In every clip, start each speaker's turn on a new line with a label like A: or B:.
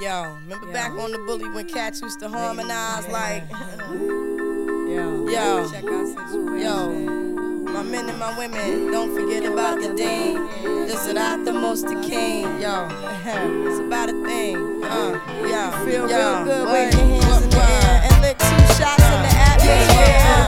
A: Yo, remember Yo. back on the bully when cats used to harmonize yeah. like.
B: yo,
A: yo,
B: check out
A: yo. My men and my women, don't forget about the deen. This is not the most the king. Yo, it's about a thing. Uh, yo,
B: feel
A: yo,
B: real good.
A: Wave your hands in the air and lick two shots in the atmosphere.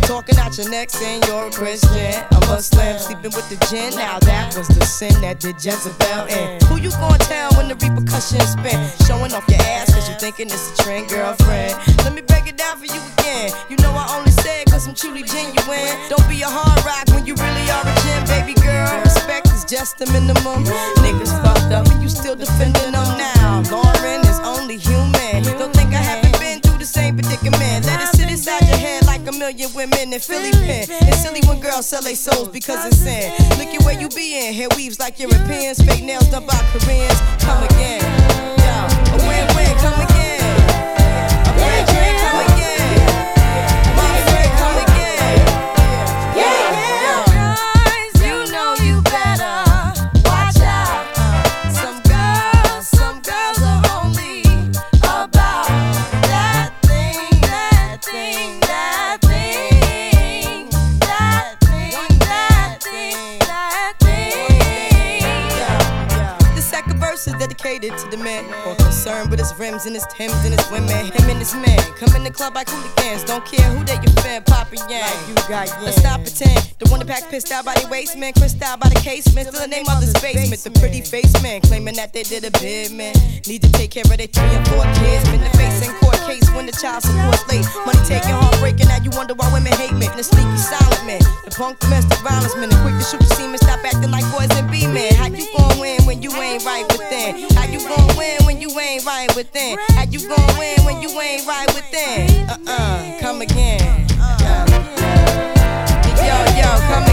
A: Talking out your neck saying you're a Christian. A Muslim sleeping with the jinn. Now that was the sin that did Jezebel in. Who you gonna tell when the repercussions spin? Showing off your ass cause you thinking it's a trend girlfriend. Let me break it down for you again. You know I only say it cause I'm truly genuine. Don't be a hard rock when you really are a gem, baby girl. Respect is just the minimum. Niggas fucked up and you still defending them million women in Philly pen. It's silly when girls sell their souls because it's sin. Look at where you be in. Hair weaves like Europeans. Fake nails done by Koreans. Come again. Yeah, a win-win. Come again. Dedicated to the man. More concerned with his rims and his Timbs and his women. Him and his man. Come in the club like hooligans. Don't care who they your fan, Papa Yang. Like you got yeah. Let's stop pretend. The one that pack pissed out by the waist man. Crissed out by the casement. Still the name of the basement. The pretty face man. Claiming that they did a bid, man. Need to take care of their three and four kids. Been the face in court case when the child support late. Money taking, heartbreaking, now you wonder why women hate me, The sneaky silent man, the punk domestic violence man, the quick to shoot the semen, stop acting like boys and be men. How you gon' win when you ain't right within? How you gon' win when you ain't right within? How you gon' win when you ain't right within? Uh uh, come again. Uh, yo, yo, come again.